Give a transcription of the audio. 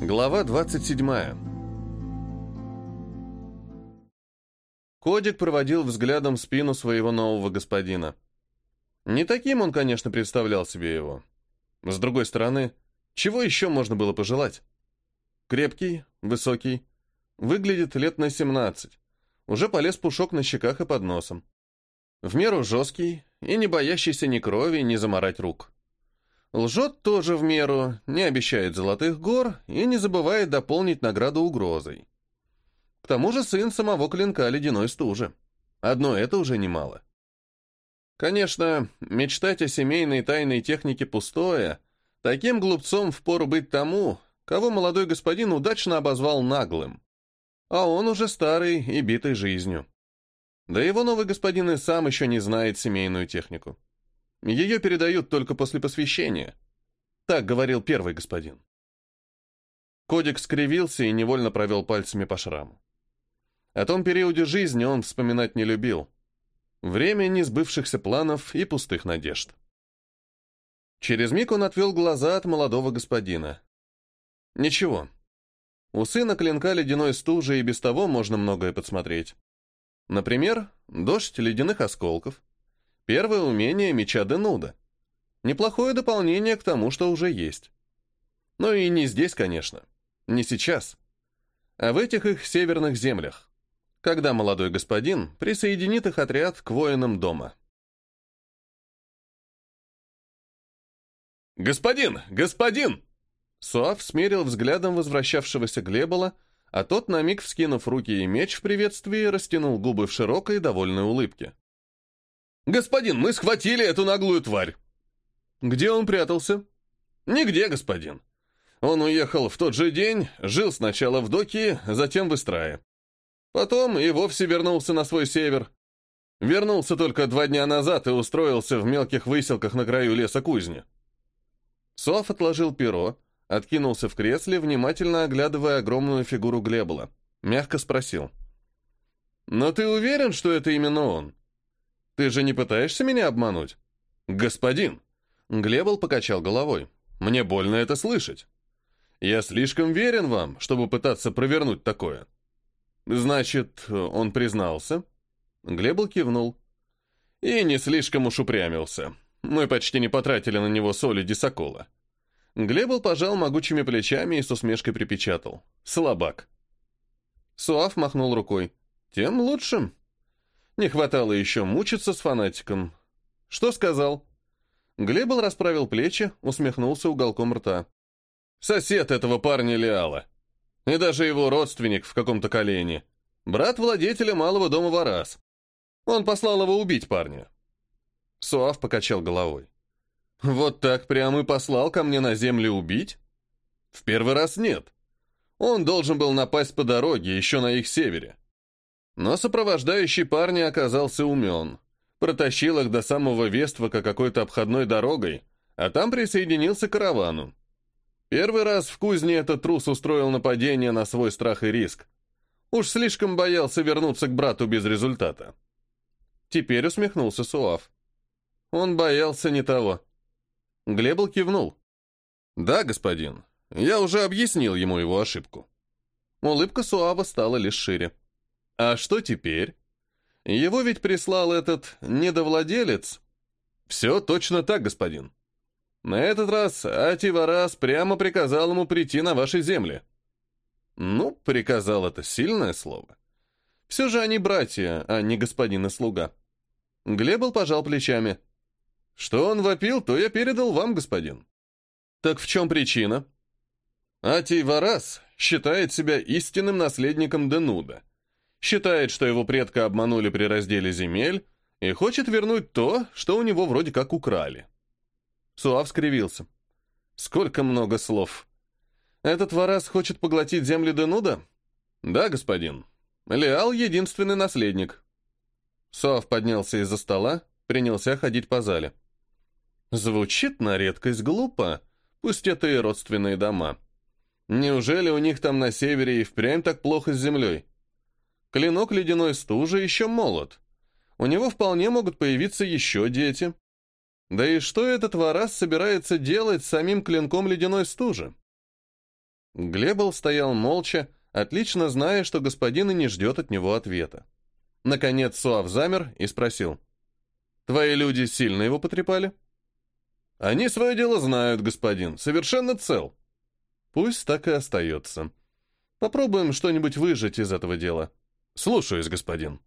Глава 27. Кодик проводил взглядом спину своего нового господина. Не таким он, конечно, представлял себе его. С другой стороны, чего еще можно было пожелать? Крепкий, высокий, выглядит лет на 17. Уже полез пушок на щеках и под носом. В меру жесткий и не боящийся ни крови, ни заморать рук. Лжет тоже в меру, не обещает золотых гор и не забывает дополнить награду угрозой. К тому же сын самого клинка ледяной стужи. Одно это уже немало. Конечно, мечтать о семейной тайной технике пустое. Таким глупцом впору быть тому, кого молодой господин удачно обозвал наглым. А он уже старый и битый жизнью. Да его новый господин и сам еще не знает семейную технику. Ее передают только после посвящения. Так говорил первый господин. Кодик скривился и невольно провел пальцами по шраму. О том периоде жизни он вспоминать не любил. Время несбывшихся планов и пустых надежд. Через миг он отвел глаза от молодого господина. Ничего. У сына клинка ледяной стужи и без того можно многое подсмотреть. Например, дождь ледяных осколков, Первое умение меча Денуда. Неплохое дополнение к тому, что уже есть. Но и не здесь, конечно. Не сейчас. А в этих их северных землях. Когда молодой господин присоединит их отряд к воинам дома. «Господин! Господин!» Суав смерил взглядом возвращавшегося Глебола, а тот, на миг вскинув руки и меч в приветствии, растянул губы в широкой довольной улыбке. «Господин, мы схватили эту наглую тварь!» «Где он прятался?» «Нигде, господин. Он уехал в тот же день, жил сначала в Доке, затем в Истрае. Потом и вовсе вернулся на свой север. Вернулся только два дня назад и устроился в мелких выселках на краю леса кузни». Соф отложил перо, откинулся в кресле, внимательно оглядывая огромную фигуру Глебола. Мягко спросил. «Но ты уверен, что это именно он?» Ты же не пытаешься меня обмануть? Господин!» Глебл покачал головой. «Мне больно это слышать. Я слишком верен вам, чтобы пытаться провернуть такое». «Значит, он признался?» Глебл кивнул. «И не слишком уж упрямился. Мы почти не потратили на него соли десокола». Глебл пожал могучими плечами и с усмешкой припечатал. «Слабак». Суав махнул рукой. «Тем лучше. Не хватало еще мучиться с фанатиком. Что сказал? Глебл расправил плечи, усмехнулся уголком рта. Сосед этого парня Леала. И даже его родственник в каком-то колене. Брат владетеля малого дома Варас. Он послал его убить парня. Суав покачал головой. Вот так прямо и послал ко мне на землю убить? В первый раз нет. Он должен был напасть по дороге, еще на их севере. Но сопровождающий парня оказался умен. Протащил их до самого Вествока какой-то обходной дорогой, а там присоединился к каравану. Первый раз в кузне этот трус устроил нападение на свой страх и риск. Уж слишком боялся вернуться к брату без результата. Теперь усмехнулся Суав. Он боялся не того. Глебл кивнул. «Да, господин, я уже объяснил ему его ошибку». Улыбка Суава стала лишь шире. А что теперь? Его ведь прислал этот недовладелец. Все точно так, господин. На этот раз Ативарас прямо приказал ему прийти на ваши земли. Ну, приказал это сильное слово. Все же они братья, а не господин и слуга. Глебл пожал плечами. Что он вопил, то я передал вам, господин. Так в чем причина? Ативарас считает себя истинным наследником Денуда — считает, что его предка обманули при разделе земель и хочет вернуть то, что у него вроде как украли. Суав скривился. Сколько много слов. Этот Варас хочет поглотить земли Денуда? Да, господин. Леал — единственный наследник. Суав поднялся из-за стола, принялся ходить по зале. Звучит на редкость глупо, пусть это и родственные дома. Неужели у них там на севере и впрямь так плохо с землей? Клинок ледяной стужи еще молод. У него вполне могут появиться еще дети. Да и что этот Варас собирается делать с самим клинком ледяной стужи? Глебл стоял молча, отлично зная, что господин и не ждет от него ответа. Наконец Суав замер и спросил. «Твои люди сильно его потрепали?» «Они свое дело знают, господин, совершенно цел». «Пусть так и остается. Попробуем что-нибудь выжать из этого дела». «Слушаюсь, господин».